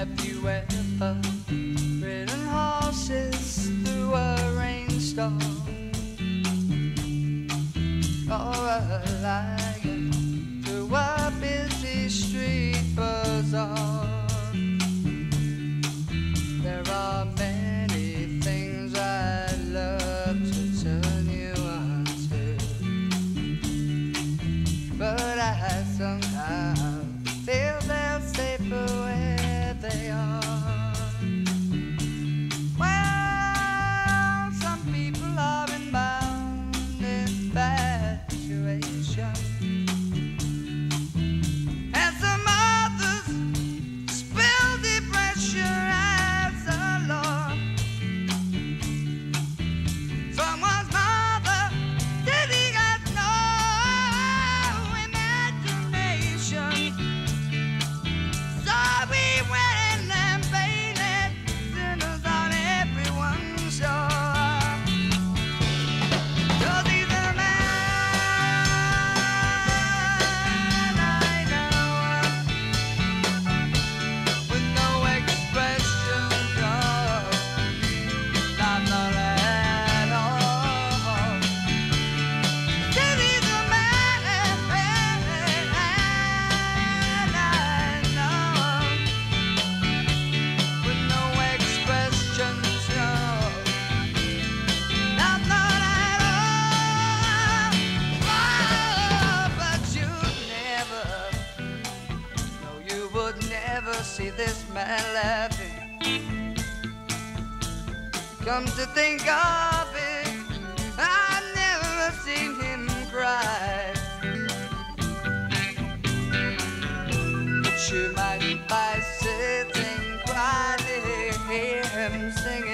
Have you ever ridden horses through a rainstorm or a light? see this man laughing. Come to think of it, I've never seen him cry. But you might by sitting quietly hear him singing.